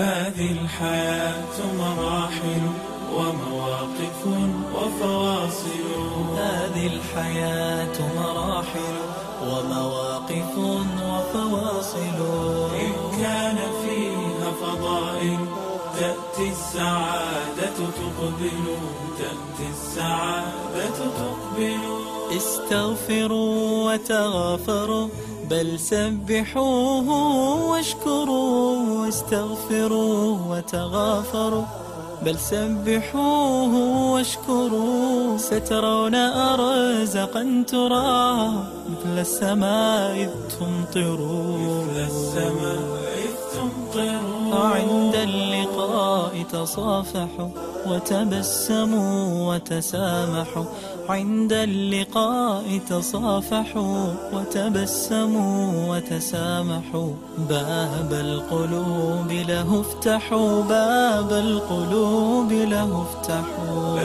هذه الحياة مراحل ومواقف وفواصل. هذه الحياة مراحل ومواقف وفواصل. إن كان فيها فضائل تأتي السعادة تقبل تأتي السعادة تقبل. استغفروا وتغافروا بل سبحوه واشكروا استغفروا وتغافروا بل سبحوه واشكروا. سترون أرزقا ترى مثل السماء إذ تمطروا. مثل السماء إذ تمطر تصافحوا وتبسموا وتسامحوا. عند اللقاء تصافحوا وتبسموا وتسامحوا. باب القلوب له افتحوا باب القلوب له افتحوا.